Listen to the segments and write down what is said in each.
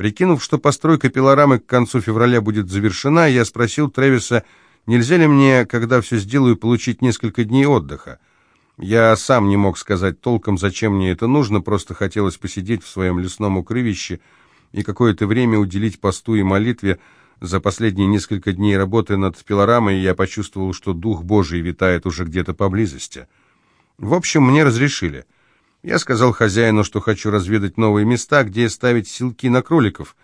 Прикинув, что постройка пилорамы к концу февраля будет завершена, я спросил Тревиса, нельзя ли мне, когда все сделаю, получить несколько дней отдыха. Я сам не мог сказать толком, зачем мне это нужно, просто хотелось посидеть в своем лесном укрывище и какое-то время уделить посту и молитве. За последние несколько дней работы над пилорамой я почувствовал, что Дух Божий витает уже где-то поблизости. В общем, мне разрешили. Я сказал хозяину, что хочу разведать новые места, где ставить силки на кроликов.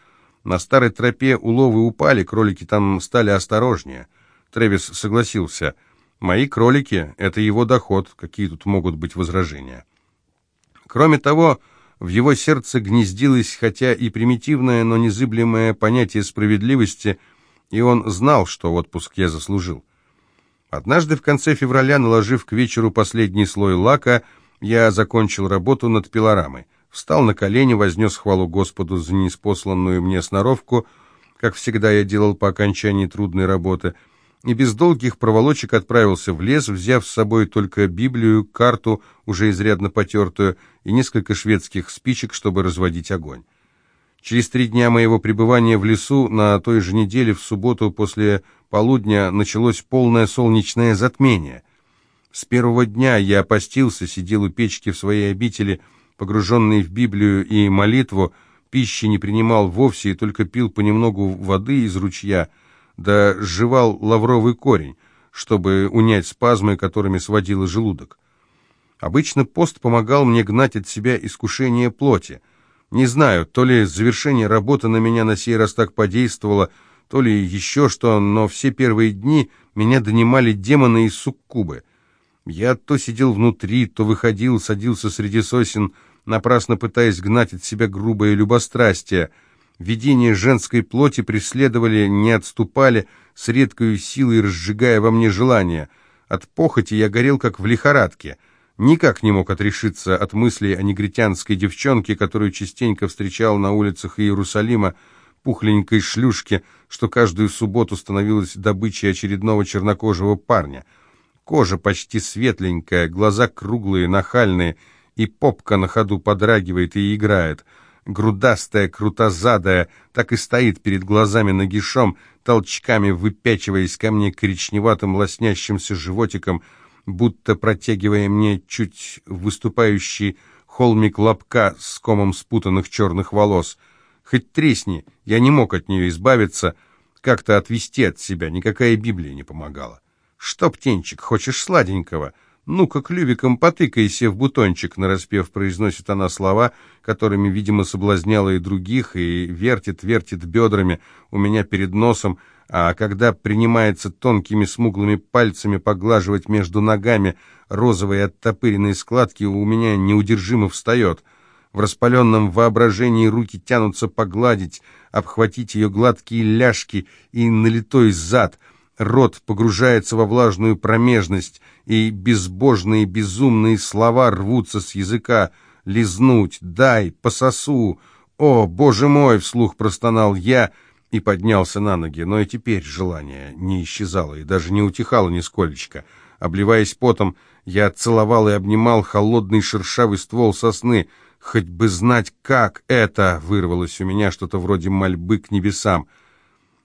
На старой тропе уловы упали, кролики там стали осторожнее. Тревис согласился. «Мои кролики — это его доход, какие тут могут быть возражения?» Кроме того, в его сердце гнездилось, хотя и примитивное, но незыблемое понятие справедливости, и он знал, что отпуск я заслужил. Однажды в конце февраля, наложив к вечеру последний слой лака, я закончил работу над пилорамой. Встал на колени, вознес хвалу Господу за неспосланную мне сноровку, как всегда я делал по окончании трудной работы, и без долгих проволочек отправился в лес, взяв с собой только Библию, карту, уже изрядно потертую, и несколько шведских спичек, чтобы разводить огонь. Через три дня моего пребывания в лесу, на той же неделе, в субботу после полудня, началось полное солнечное затмение. С первого дня я опостился, сидел у печки в своей обители, погруженный в Библию и молитву, пищи не принимал вовсе и только пил понемногу воды из ручья, да жевал лавровый корень, чтобы унять спазмы, которыми сводило желудок. Обычно пост помогал мне гнать от себя искушение плоти. Не знаю, то ли завершение работы на меня на сей раз так подействовало, то ли еще что, но все первые дни меня донимали демоны и суккубы. Я то сидел внутри, то выходил, садился среди сосен, напрасно пытаясь гнать от себя грубое любострастие. Видения женской плоти преследовали, не отступали, с редкой силой разжигая во мне желание. От похоти я горел, как в лихорадке — никак не мог отрешиться от мыслей о негритянской девчонке, которую частенько встречал на улицах Иерусалима, пухленькой шлюшке, что каждую субботу становилась добычей очередного чернокожего парня. Кожа почти светленькая, глаза круглые, нахальные, и попка на ходу подрагивает и играет. Грудастая, крутозадая, так и стоит перед глазами нагишом, толчками выпячиваясь ко мне коричневатым лоснящимся животиком — будто протягивая мне чуть выступающий холмик лобка с комом спутанных черных волос. Хоть тресни, я не мог от нее избавиться, как-то отвести от себя, никакая Библия не помогала. «Что, птенчик, хочешь сладенького?» «Ну-ка, клювиком потыкайся в бутончик», — нараспев произносит она слова, которыми, видимо, соблазняла и других, и вертит, вертит бедрами у меня перед носом, — а когда принимается тонкими смуглыми пальцами поглаживать между ногами розовые оттопыренные складки, у меня неудержимо встает. В распаленном воображении руки тянутся погладить, обхватить ее гладкие ляжки и налитой зад. Рот погружается во влажную промежность, и безбожные безумные слова рвутся с языка. «Лизнуть! Дай! Пососу!» «О, боже мой!» — вслух простонал я — и поднялся на ноги, но и теперь желание не исчезало и даже не утихало нисколечко. Обливаясь потом, я целовал и обнимал холодный шершавый ствол сосны. «Хоть бы знать, как это!» — вырвалось у меня что-то вроде мольбы к небесам.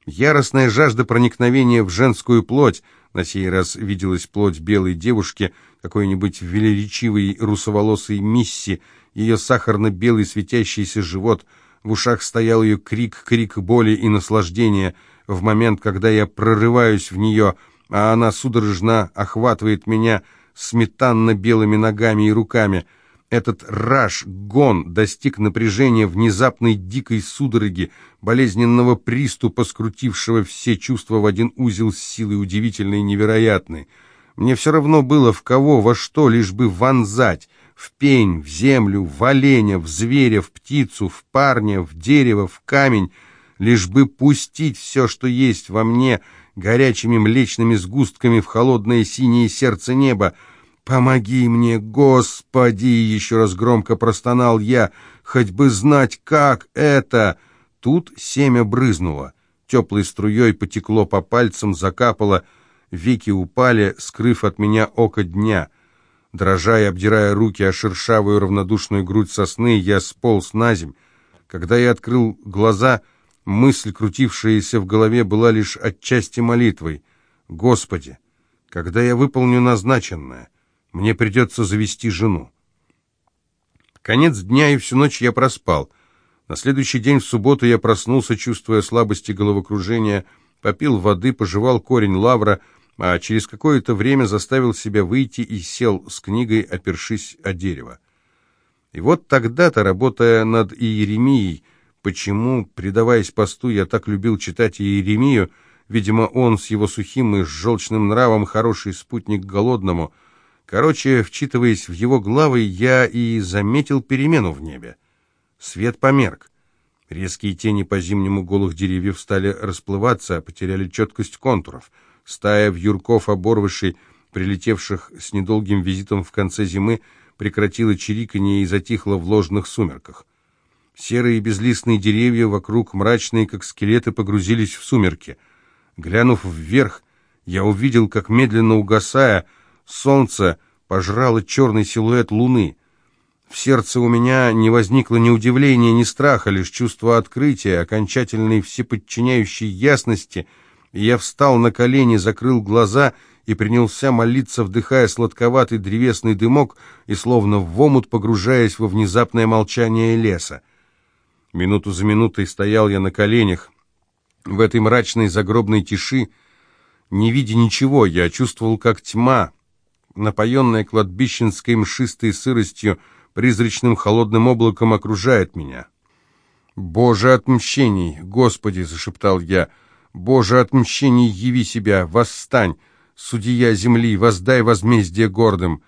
Яростная жажда проникновения в женскую плоть, на сей раз виделась плоть белой девушки, какой-нибудь велеречивой русоволосой мисси, ее сахарно-белый светящийся живот — в ушах стоял ее крик, крик боли и наслаждения. В момент, когда я прорываюсь в нее, а она судорожно охватывает меня сметанно-белыми ногами и руками. Этот раж, гон достиг напряжения внезапной дикой судороги, болезненного приступа, скрутившего все чувства в один узел с силой удивительной и невероятной. Мне все равно было в кого, во что, лишь бы вонзать в пень, в землю, в оленя, в зверя, в птицу, в парня, в дерево, в камень, лишь бы пустить все, что есть во мне, горячими млечными сгустками в холодное синее сердце неба. «Помоги мне, Господи!» — еще раз громко простонал я. «Хоть бы знать, как это!» Тут семя брызнуло. Теплой струей потекло по пальцам, закапало. Веки упали, скрыв от меня око дня — Дрожа и обдирая руки о шершавую равнодушную грудь сосны, я сполз на земь. Когда я открыл глаза, мысль, крутившаяся в голове, была лишь отчасти молитвой. «Господи, когда я выполню назначенное, мне придется завести жену». Конец дня и всю ночь я проспал. На следующий день, в субботу, я проснулся, чувствуя слабость и головокружение, попил воды, пожевал корень лавра, а через какое-то время заставил себя выйти и сел с книгой, опершись о дерево. И вот тогда-то, работая над Иеремией, почему, предаваясь посту, я так любил читать Иеремию, видимо, он с его сухим и желчным нравом хороший спутник голодному. Короче, вчитываясь в его главы, я и заметил перемену в небе. Свет померк. Резкие тени по зимнему голых деревьев стали расплываться, потеряли четкость контуров. Стая вьюрков оборвышей, прилетевших с недолгим визитом в конце зимы, прекратила чириканье и затихла в ложных сумерках. Серые безлистные деревья вокруг, мрачные, как скелеты, погрузились в сумерки. Глянув вверх, я увидел, как, медленно угасая, солнце пожрало черный силуэт луны. В сердце у меня не возникло ни удивления, ни страха, лишь чувство открытия, окончательной всеподчиняющей ясности, и я встал на колени, закрыл глаза и принялся молиться, вдыхая сладковатый древесный дымок и словно в омут погружаясь во внезапное молчание леса. Минуту за минутой стоял я на коленях. В этой мрачной загробной тиши, не видя ничего, я чувствовал, как тьма, напоенная кладбищенской мшистой сыростью, призрачным холодным облаком окружает меня. «Боже отмщений! Господи!» — зашептал я. «Боже отмщений, яви себя! Восстань! Судья земли, воздай возмездие гордым!»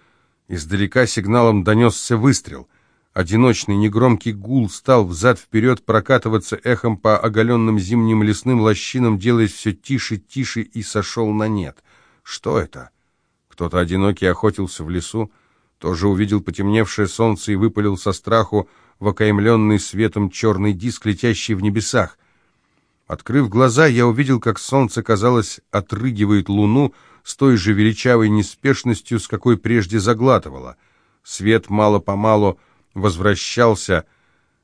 Издалека сигналом донесся выстрел. Одиночный негромкий гул стал взад-вперед прокатываться эхом по оголенным зимним лесным лощинам, делаясь все тише, тише, и сошел на нет. Что это? Кто-то одинокий охотился в лесу, тоже увидел потемневшее солнце и выпалил со страху в окаймленный светом черный диск, летящий в небесах. Открыв глаза, я увидел, как солнце, казалось, отрыгивает луну с той же величавой неспешностью, с какой прежде заглатывало. Свет мало-помалу возвращался.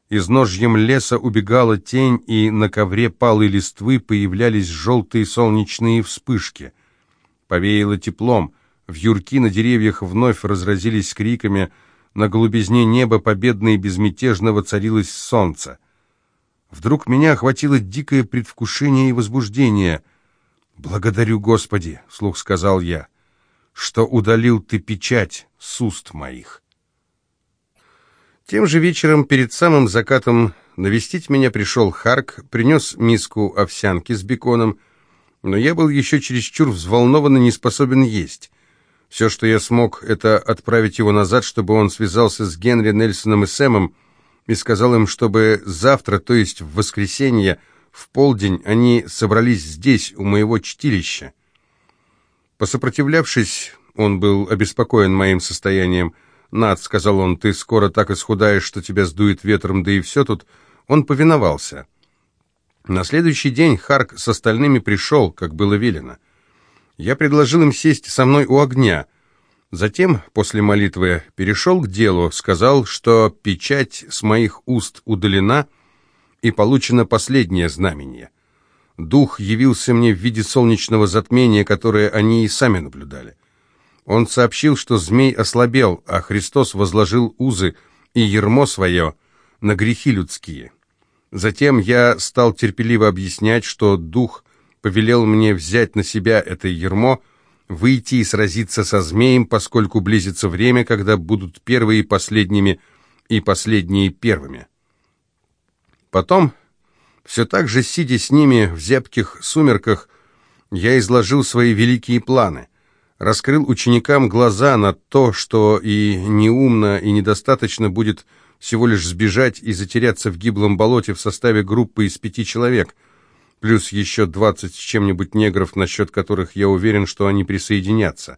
Из ножьем леса убегала тень, и на ковре палой листвы появлялись желтые солнечные вспышки. Повеяло теплом. Вьюрки на деревьях вновь разразились криками. На голубизне неба победно и безмятежно воцарилось солнце. Вдруг меня охватило дикое предвкушение и возбуждение. «Благодарю, Господи!» — слух сказал я, — «что удалил Ты печать с уст моих». Тем же вечером, перед самым закатом, навестить меня пришел Харк, принес миску овсянки с беконом, но я был еще чересчур взволнован и не способен есть. Все, что я смог, это отправить его назад, чтобы он связался с Генри, Нельсоном и Сэмом и сказал им, чтобы завтра, то есть в воскресенье, в полдень, они собрались здесь, у моего чтилища. Посопротивлявшись, он был обеспокоен моим состоянием, — «Над», — сказал он, — «ты скоро так исхудаешь, что тебя сдует ветром, да и все тут». Он повиновался. На следующий день Харк с остальными пришел, как было велено. Я предложил им сесть со мной у огня. Затем, после молитвы, перешел к делу, сказал, что печать с моих уст удалена и получено последнее знамение. Дух явился мне в виде солнечного затмения, которое они и сами наблюдали. Он сообщил, что змей ослабел, а Христос возложил узы и ермо свое на грехи людские. Затем я стал терпеливо объяснять, что Дух повелел мне взять на себя это ермо, выйти и сразиться со змеем, поскольку близится время, когда будут первые последними и последние первыми. Потом, все так же сидя с ними в зябких сумерках, я изложил свои великие планы раскрыл ученикам глаза на то, что и неумно, и недостаточно будет всего лишь сбежать и затеряться в гиблом болоте в составе группы из пяти человек, плюс еще двадцать с чем-нибудь негров, насчет которых я уверен, что они присоединятся.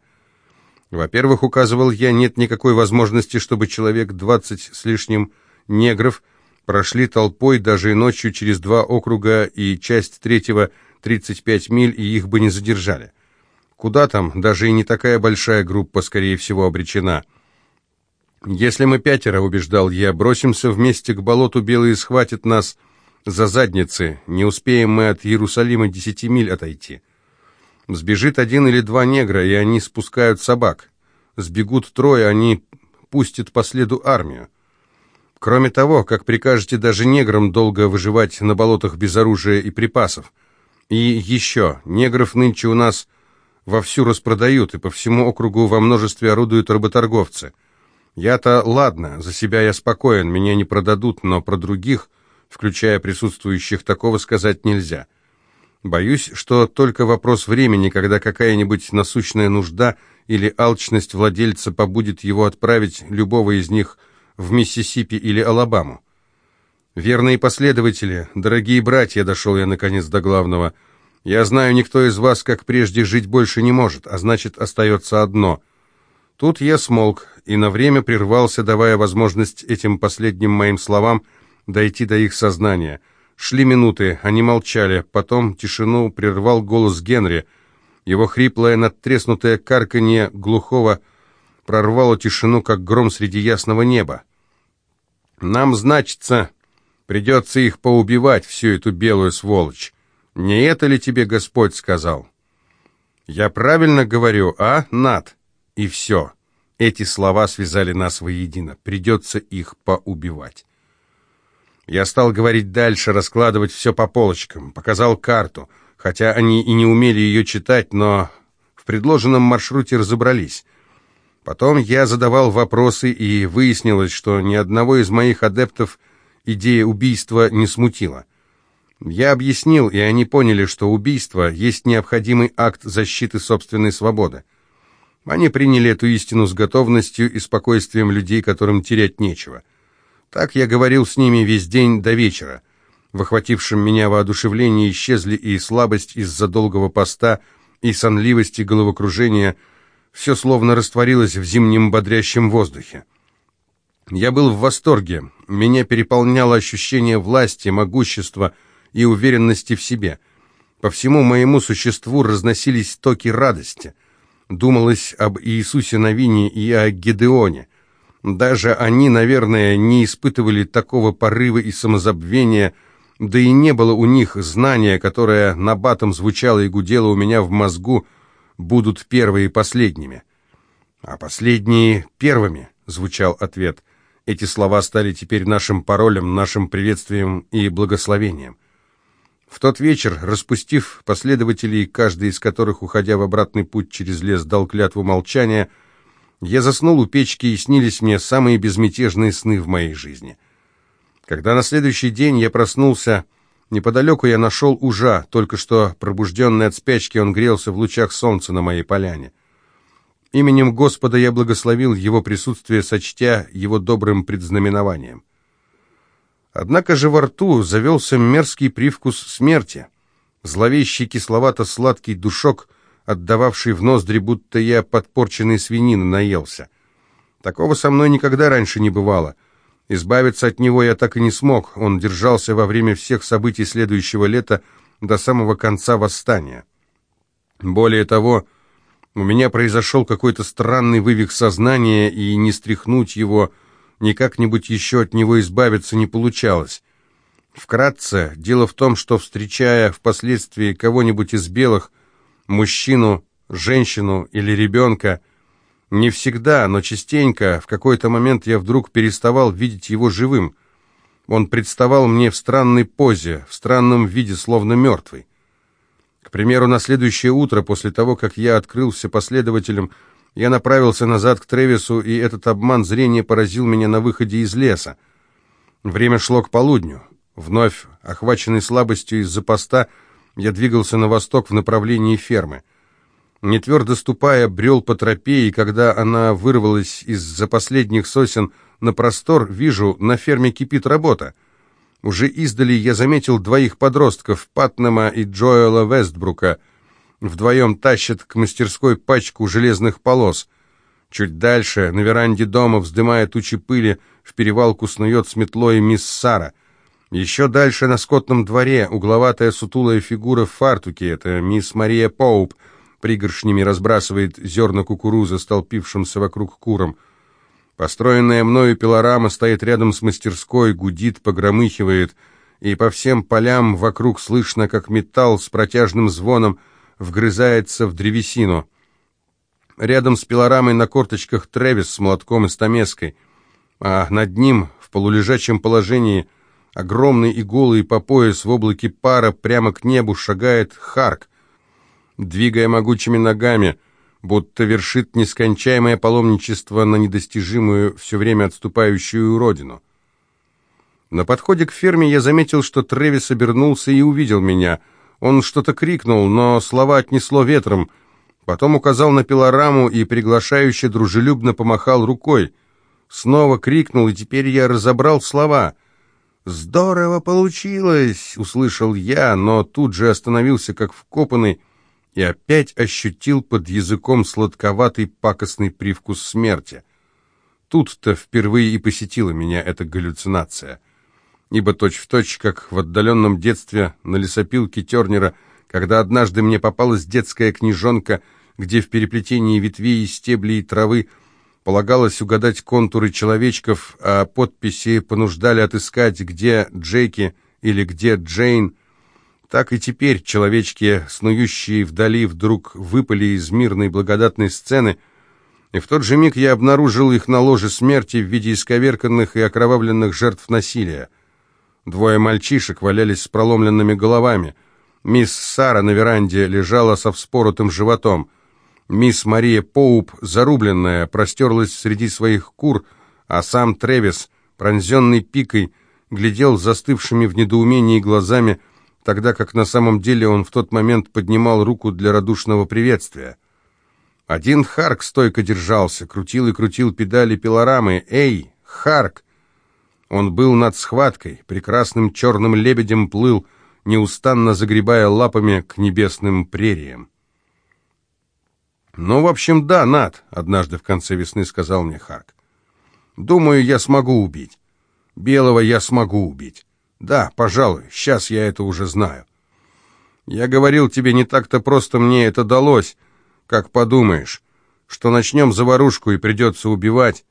Во-первых, указывал я, нет никакой возможности, чтобы человек двадцать с лишним негров прошли толпой даже и ночью через два округа и часть третьего тридцать пять миль, и их бы не задержали. Куда там, даже и не такая большая группа, скорее всего, обречена. «Если мы пятеро, — убеждал я, — бросимся вместе к болоту, белые схватят нас за задницы, не успеем мы от Иерусалима десяти миль отойти. Сбежит один или два негра, и они спускают собак. Сбегут трое, они пустят по следу армию. Кроме того, как прикажете даже неграм долго выживать на болотах без оружия и припасов. И еще, негров нынче у нас вовсю распродают, и по всему округу во множестве орудуют работорговцы. Я-то ладно, за себя я спокоен, меня не продадут, но про других, включая присутствующих, такого сказать нельзя. Боюсь, что только вопрос времени, когда какая-нибудь насущная нужда или алчность владельца побудет его отправить любого из них в Миссисипи или Алабаму. Верные последователи, дорогие братья, дошел я наконец до главного. Я знаю, никто из вас, как прежде, жить больше не может, а значит, остается одно. Тут я смолк и на время прервался, давая возможность этим последним моим словам дойти до их сознания. Шли минуты, они молчали, потом тишину прервал голос Генри. Его хриплое, надтреснутое карканье глухого прорвало тишину, как гром среди ясного неба. «Нам, значится, придется их поубивать, всю эту белую сволочь. Не это ли тебе Господь сказал?» «Я правильно говорю, а, Над?» И все. Эти слова связали нас воедино. Придется их поубивать. Я стал говорить дальше, раскладывать все по полочкам. Показал карту, хотя они и не умели ее читать, но в предложенном маршруте разобрались. Потом я задавал вопросы, и выяснилось, что ни одного из моих адептов идея убийства не смутила. Я объяснил, и они поняли, что убийство есть необходимый акт защиты собственной свободы. Они приняли эту истину с готовностью и спокойствием людей, которым терять нечего. Так я говорил с ними весь день до вечера. В охватившем меня воодушевлении исчезли и слабость из-за долгого поста, и сонливость, и головокружение. Все словно растворилось в зимнем бодрящем воздухе. Я был в восторге. Меня переполняло ощущение власти, могущества и уверенности в себе. По всему моему существу разносились токи радости — Думалось об Иисусе Новине и о Гедеоне. Даже они, наверное, не испытывали такого порыва и самозабвения, да и не было у них знания, которое набатом звучало и гудело у меня в мозгу, будут первые последними. А последние первыми, звучал ответ. Эти слова стали теперь нашим паролем, нашим приветствием и благословением. В тот вечер, распустив последователей, каждый из которых, уходя в обратный путь через лес, дал клятву молчания, я заснул у печки, и снились мне самые безмятежные сны в моей жизни. Когда на следующий день я проснулся, неподалеку я нашел ужа, только что пробужденный от спячки, он грелся в лучах солнца на моей поляне. Именем Господа я благословил его присутствие, сочтя его добрым предзнаменованием. Однако же во рту завелся мерзкий привкус смерти, зловещий кисловато-сладкий душок, отдававший в ноздри, будто я подпорченной свинины наелся. Такого со мной никогда раньше не бывало. Избавиться от него я так и не смог, он держался во время всех событий следующего лета до самого конца восстания. Более того, у меня произошел какой-то странный вывих сознания, и не стряхнуть его – ни как-нибудь еще от него избавиться не получалось. Вкратце, дело в том, что, встречая впоследствии кого-нибудь из белых, мужчину, женщину или ребенка, не всегда, но частенько, в какой-то момент я вдруг переставал видеть его живым. Он представал мне в странной позе, в странном виде, словно мертвый. К примеру, на следующее утро, после того, как я открылся последователям, я направился назад к Тревису, и этот обман зрения поразил меня на выходе из леса. Время шло к полудню. Вновь, охваченный слабостью из-за поста, я двигался на восток в направлении фермы. Не твердо ступая, брел по тропе, и когда она вырвалась из-за последних сосен на простор, вижу, на ферме кипит работа. Уже издали я заметил двоих подростков, Патнема и Джоэла Вестбрука — Вдвоем тащат к мастерской пачку железных полос. Чуть дальше, на веранде дома, вздымая тучи пыли, в перевалку снует с метлой мисс Сара. Еще дальше, на скотном дворе, угловатая сутулая фигура в фартуке, это мисс Мария Поуп, пригоршнями разбрасывает зерна кукурузы, столпившимся вокруг курам. Построенная мною пилорама стоит рядом с мастерской, гудит, погромыхивает, и по всем полям вокруг слышно, как металл с протяжным звоном вгрызается в древесину. Рядом с пилорамой на корточках Тревис с молотком и стамеской, а над ним, в полулежачем положении, огромный и голый по пояс в облаке пара прямо к небу шагает Харк, двигая могучими ногами, будто вершит нескончаемое паломничество на недостижимую, все время отступающую родину. На подходе к ферме я заметил, что Тревис обернулся и увидел меня. Он что-то крикнул, но слова отнесло ветром. Потом указал на пилораму и приглашающе дружелюбно помахал рукой. Снова крикнул, и теперь я разобрал слова. «Здорово получилось!» — услышал я, но тут же остановился как вкопанный и опять ощутил под языком сладковатый пакостный привкус смерти. Тут-то впервые и посетила меня эта галлюцинация — ибо точь-в-точь, точь, как в отдаленном детстве на лесопилке Тернера, когда однажды мне попалась детская книжонка, где в переплетении ветвей и стеблей и травы полагалось угадать контуры человечков, а подписи понуждали отыскать, где Джеки или где Джейн, так и теперь человечки, снующие вдали, вдруг выпали из мирной благодатной сцены, и в тот же миг я обнаружил их на ложе смерти в виде исковерканных и окровавленных жертв насилия. Двое мальчишек валялись с проломленными головами. Мисс Сара на веранде лежала со вспоротым животом. Мисс Мария Поуп, зарубленная, простерлась среди своих кур, а сам Тревис, пронзенный пикой, глядел застывшими в недоумении глазами, тогда как на самом деле он в тот момент поднимал руку для радушного приветствия. Один Харк стойко держался, крутил и крутил педали пилорамы. «Эй, Харк!» Он был над схваткой, прекрасным черным лебедем плыл, неустанно загребая лапами к небесным прериям. «Ну, в общем, да, Над», — однажды в конце весны сказал мне Харк. «Думаю, я смогу убить. Белого я смогу убить. Да, пожалуй, сейчас я это уже знаю. Я говорил тебе, не так-то просто мне это далось, как подумаешь, что начнем заварушку и придется убивать.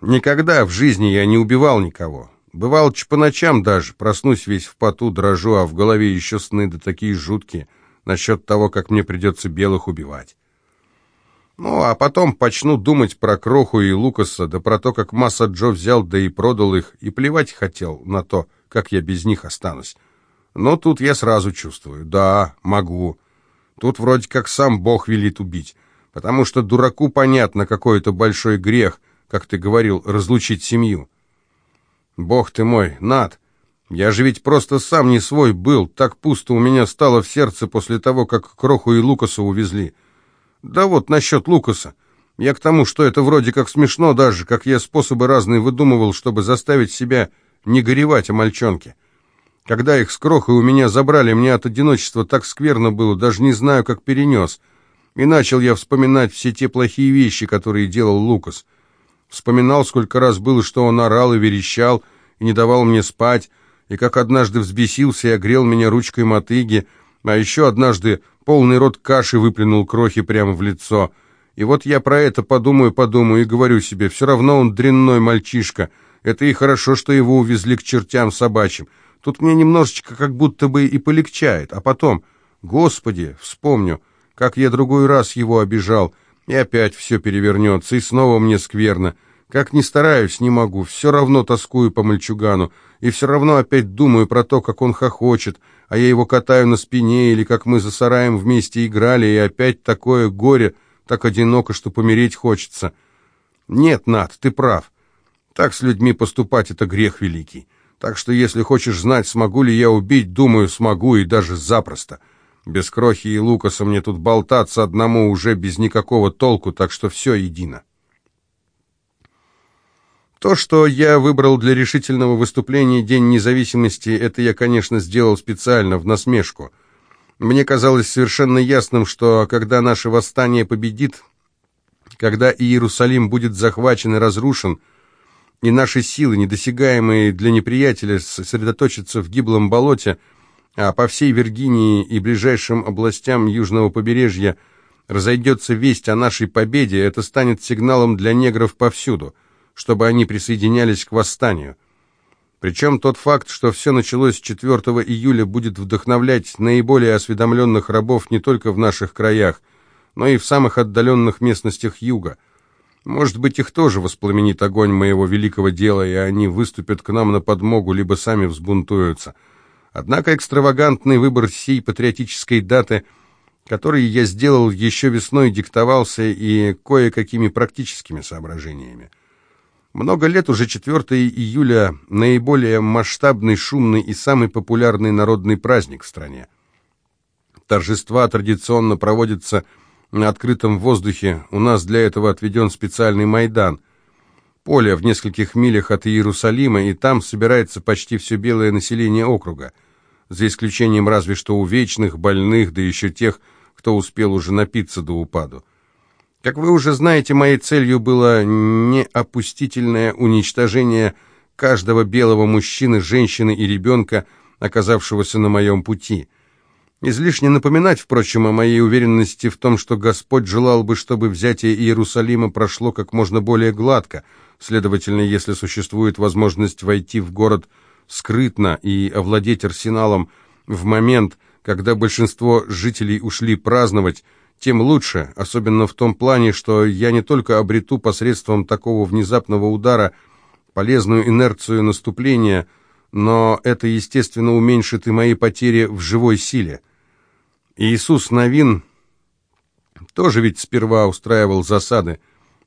Никогда в жизни я не убивал никого. Бывало, по ночам даже, проснусь весь в поту, дрожу, а в голове еще сны да такие жуткие насчет того, как мне придется белых убивать. Ну, а потом почну думать про Кроху и Лукаса, да про то, как Масса Джо взял, да и продал их, и плевать хотел на то, как я без них останусь. Но тут я сразу чувствую, да, могу. Тут вроде как сам Бог велит убить, потому что дураку понятно, какой это большой грех — как ты говорил, разлучить семью. Бог ты мой, Над, я же ведь просто сам не свой был, так пусто у меня стало в сердце после того, как Кроху и Лукаса увезли. Да вот насчет Лукаса. Я к тому, что это вроде как смешно даже, как я способы разные выдумывал, чтобы заставить себя не горевать о мальчонке. Когда их с Крохой у меня забрали, мне от одиночества так скверно было, даже не знаю, как перенес. И начал я вспоминать все те плохие вещи, которые делал Лукас. Вспоминал, сколько раз было, что он орал и верещал, и не давал мне спать, и как однажды взбесился и огрел меня ручкой мотыги, а еще однажды полный рот каши выплюнул крохи прямо в лицо. И вот я про это подумаю-подумаю и говорю себе, все равно он дрянной мальчишка, это и хорошо, что его увезли к чертям собачьим. Тут мне немножечко как будто бы и полегчает, а потом, господи, вспомню, как я другой раз его обижал, и опять все перевернется, и снова мне скверно. Как ни стараюсь, не могу, все равно тоскую по мальчугану, и все равно опять думаю про то, как он хохочет, а я его катаю на спине, или как мы за сараем вместе играли, и опять такое горе, так одиноко, что помереть хочется. Нет, Над, ты прав. Так с людьми поступать — это грех великий. Так что, если хочешь знать, смогу ли я убить, думаю, смогу, и даже запросто. Без Крохи и Лукаса мне тут болтаться одному уже без никакого толку, так что все едино. То, что я выбрал для решительного выступления День независимости, это я, конечно, сделал специально, в насмешку. Мне казалось совершенно ясным, что когда наше восстание победит, когда Иерусалим будет захвачен и разрушен, и наши силы, недосягаемые для неприятеля, сосредоточатся в гиблом болоте – а по всей Виргинии и ближайшим областям южного побережья разойдется весть о нашей победе, это станет сигналом для негров повсюду, чтобы они присоединялись к восстанию. Причем тот факт, что все началось 4 июля, будет вдохновлять наиболее осведомленных рабов не только в наших краях, но и в самых отдаленных местностях юга. Может быть, их тоже воспламенит огонь моего великого дела, и они выступят к нам на подмогу, либо сами взбунтуются. Однако экстравагантный выбор сей патриотической даты, который я сделал еще весной, диктовался и кое-какими практическими соображениями. Много лет уже 4 июля – наиболее масштабный, шумный и самый популярный народный праздник в стране. Торжества традиционно проводятся на открытом воздухе, у нас для этого отведен специальный Майдан. Поле в нескольких милях от Иерусалима, и там собирается почти все белое население округа, за исключением разве что увечных, больных, да еще тех, кто успел уже напиться до упаду. Как вы уже знаете, моей целью было не опустительное уничтожение каждого белого мужчины, женщины и ребенка, оказавшегося на моем пути. Излишне напоминать, впрочем, о моей уверенности в том, что Господь желал бы, чтобы взятие Иерусалима прошло как можно более гладко. Следовательно, если существует возможность войти в город скрытно и овладеть арсеналом в момент, когда большинство жителей ушли праздновать, тем лучше, особенно в том плане, что я не только обрету посредством такого внезапного удара полезную инерцию наступления, но это, естественно, уменьшит и мои потери в живой силе. Иисус Новин тоже ведь сперва устраивал засады,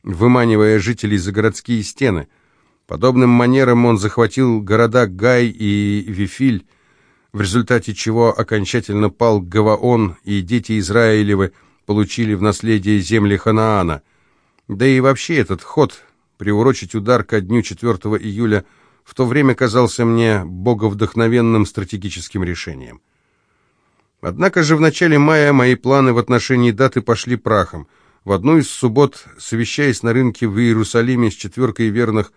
выманивая жителей за городские стены. Подобным манером он захватил города Гай и Вифиль, в результате чего окончательно пал Гаваон, и дети Израилевы – получили в наследие земли Ханаана. Да и вообще этот ход, приурочить удар ко дню 4 июля, в то время казался мне боговдохновенным стратегическим решением. Однако же в начале мая мои планы в отношении даты пошли прахом. В одну из суббот, совещаясь на рынке в Иерусалиме с четверкой верных,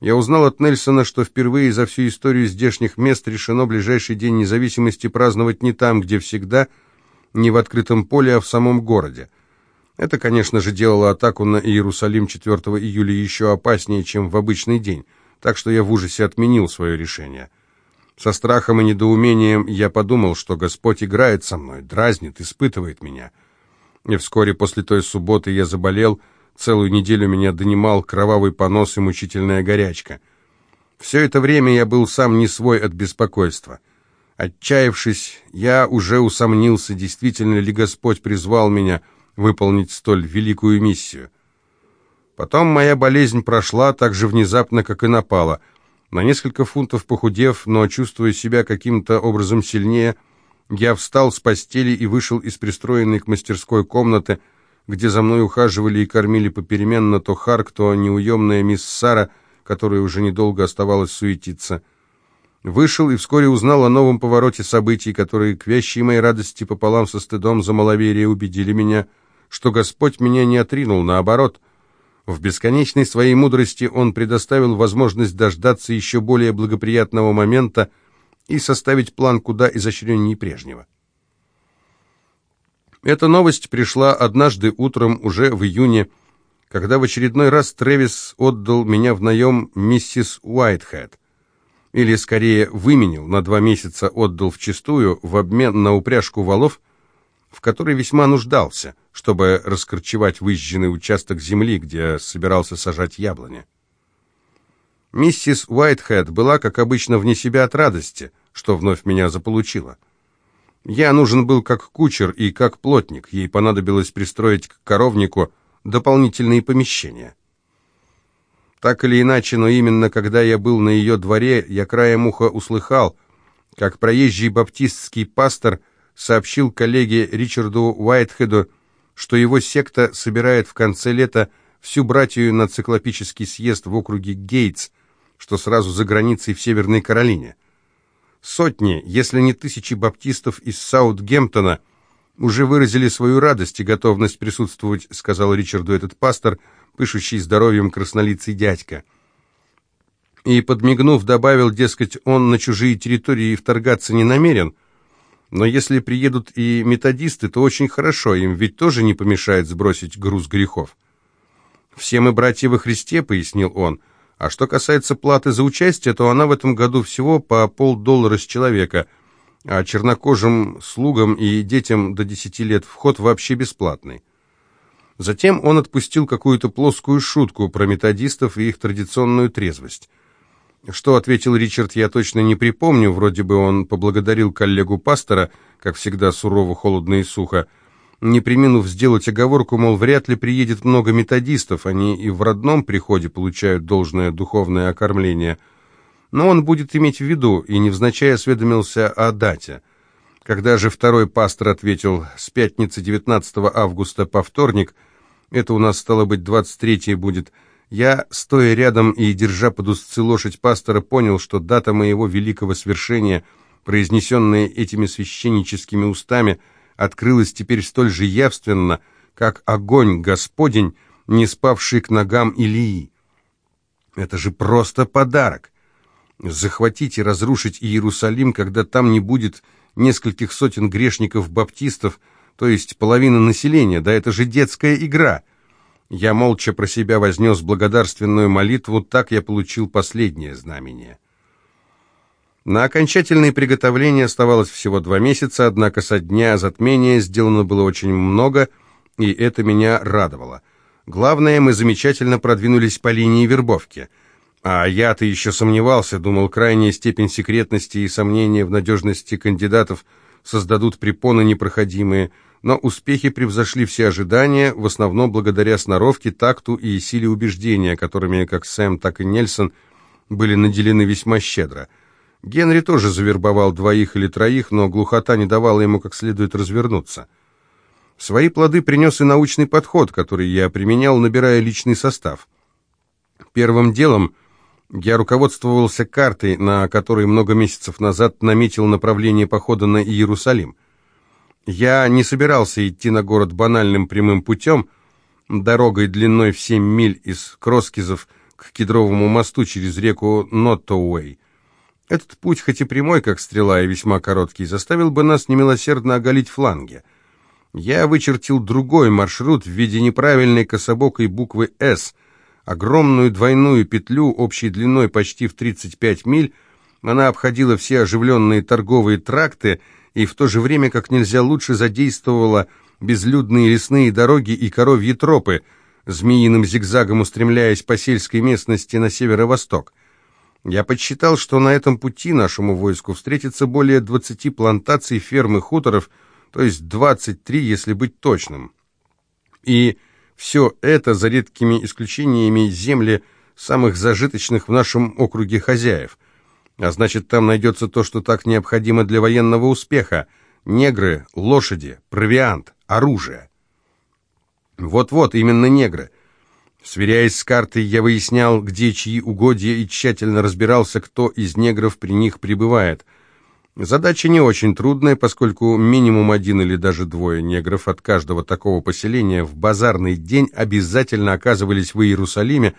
я узнал от Нельсона, что впервые за всю историю здешних мест решено ближайший день независимости праздновать не там, где всегда – не в открытом поле, а в самом городе. Это, конечно же, делало атаку на Иерусалим 4 июля еще опаснее, чем в обычный день, так что я в ужасе отменил свое решение. Со страхом и недоумением я подумал, что Господь играет со мной, дразнит, испытывает меня. И вскоре после той субботы я заболел, целую неделю меня донимал кровавый понос и мучительная горячка. Все это время я был сам не свой от беспокойства. Отчаявшись, я уже усомнился, действительно ли Господь призвал меня выполнить столь великую миссию. Потом моя болезнь прошла так же внезапно, как и напала. На несколько фунтов похудев, но чувствуя себя каким-то образом сильнее, я встал с постели и вышел из пристроенной к мастерской комнаты, где за мной ухаживали и кормили попеременно то Харк, то неуемная мисс Сара, которая уже недолго оставалась суетиться. Вышел и вскоре узнал о новом повороте событий, которые, к вящей моей радости пополам со стыдом за маловерие, убедили меня, что Господь меня не отринул, наоборот. В бесконечной своей мудрости Он предоставил возможность дождаться еще более благоприятного момента и составить план куда изощреннее прежнего. Эта новость пришла однажды утром, уже в июне, когда в очередной раз Трэвис отдал меня в наем миссис Уайтхед или скорее выменил, на два месяца отдал вчистую в обмен на упряжку валов, в которой весьма нуждался, чтобы раскорчевать выжженный участок земли, где собирался сажать яблони. Миссис Уайтхед была, как обычно, вне себя от радости, что вновь меня заполучила. Я нужен был как кучер и как плотник, ей понадобилось пристроить к коровнику дополнительные помещения. Так или иначе, но именно когда я был на ее дворе, я краем уха услыхал, как проезжий баптистский пастор сообщил коллеге Ричарду Уайтхеду, что его секта собирает в конце лета всю братью на циклопический съезд в округе Гейтс, что сразу за границей в Северной Каролине. Сотни, если не тысячи баптистов из Саутгемптона уже выразили свою радость и готовность присутствовать, сказал Ричарду этот пастор, — пышущий здоровьем краснолицый дядька. И, подмигнув, добавил, дескать, он на чужие территории вторгаться не намерен, Но если приедут и методисты, то очень хорошо, им ведь тоже не помешает сбросить груз грехов. «Все мы братья во Христе», — пояснил он. «А что касается платы за участие, то она в этом году всего по полдоллара с человека, а чернокожим слугам и детям до десяти лет вход вообще бесплатный». Затем он отпустил какую-то плоскую шутку про методистов и их традиционную трезвость. Что ответил Ричард, я точно не припомню, вроде бы он поблагодарил коллегу пастора, как всегда сурово, холодно и сухо, не приминув сделать оговорку, мол, вряд ли приедет много методистов, они и в родном приходе получают должное духовное окормление. Но он будет иметь в виду, и невзначай осведомился о дате. Когда же второй пастор ответил «с пятницы 19 августа по вторник», это у нас стало быть 23 будет, я, стоя рядом и держа под узцы лошадь пастора, понял, что дата моего великого свершения, произнесенная этими священническими устами, открылась теперь столь же явственно, как огонь Господень, не спавший к ногам Илии. Это же просто подарок. Захватить и разрушить Иерусалим, когда там не будет нескольких сотен грешников-баптистов, то есть половина населения, да это же детская игра — я молча про себя вознес благодарственную молитву, так я получил последнее знамение. На окончательные приготовления оставалось всего два месяца, однако со дня затмения сделано было очень много, и это меня радовало. Главное, мы замечательно продвинулись по линии вербовки. А я-то еще сомневался, думал, крайняя степень секретности и сомнения в надежности кандидатов создадут препоны непроходимые – но успехи превзошли все ожидания, в основном благодаря сноровке, такту и силе убеждения, которыми как Сэм, так и Нельсон были наделены весьма щедро. Генри тоже завербовал двоих или троих, но глухота не давала ему как следует развернуться. Свои плоды принес и научный подход, который я применял, набирая личный состав. Первым делом я руководствовался картой, на которой много месяцев назад наметил направление похода на Иерусалим – я не собирался идти на город банальным прямым путем, дорогой длиной в 7 миль из Кроскизов к Кедровому мосту через реку Ноттоуэй. Этот путь, хоть и прямой, как стрела, и весьма короткий, заставил бы нас немилосердно оголить фланги. Я вычертил другой маршрут в виде неправильной кособокой буквы «С», огромную двойную петлю общей длиной почти в 35 миль, она обходила все оживленные торговые тракты и в то же время как нельзя лучше задействовала безлюдные лесные дороги и коровьи тропы, змеиным зигзагом устремляясь по сельской местности на северо-восток. Я подсчитал, что на этом пути нашему войску встретится более 20 плантаций, ферм и хуторов, то есть 23, если быть точным. И все это, за редкими исключениями, земли самых зажиточных в нашем округе хозяев – а значит, там найдется то, что так необходимо для военного успеха. Негры, лошади, провиант, оружие. Вот-вот, именно негры. Сверяясь с картой, я выяснял, где чьи угодья, и тщательно разбирался, кто из негров при них прибывает. Задача не очень трудная, поскольку минимум один или даже двое негров от каждого такого поселения в базарный день обязательно оказывались в Иерусалиме,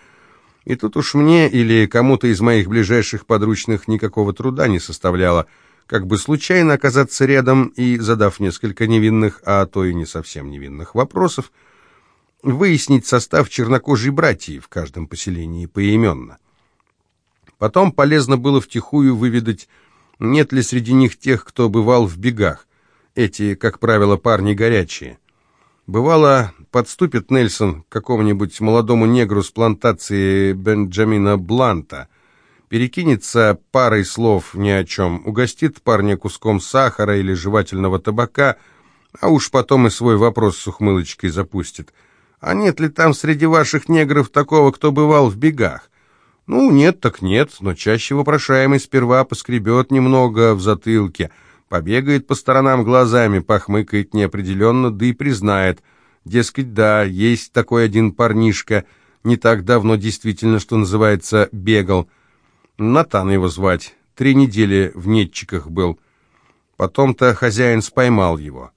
и тут уж мне или кому-то из моих ближайших подручных никакого труда не составляло, как бы случайно оказаться рядом и, задав несколько невинных, а то и не совсем невинных вопросов, выяснить состав чернокожей братьи в каждом поселении поименно. Потом полезно было втихую выведать, нет ли среди них тех, кто бывал в бегах. Эти, как правило, парни горячие. Бывало, подступит Нельсон к какому-нибудь молодому негру с плантации Бенджамина Бланта, перекинется парой слов ни о чем, угостит парня куском сахара или жевательного табака, а уж потом и свой вопрос с ухмылочкой запустит. «А нет ли там среди ваших негров такого, кто бывал в бегах?» «Ну, нет так нет, но чаще вопрошаемый сперва поскребет немного в затылке», побегает по сторонам глазами, похмыкает неопределенно, да и признает. Дескать, да, есть такой один парнишка, не так давно действительно, что называется, бегал. Натан его звать, три недели в нетчиках был. Потом-то хозяин споймал его.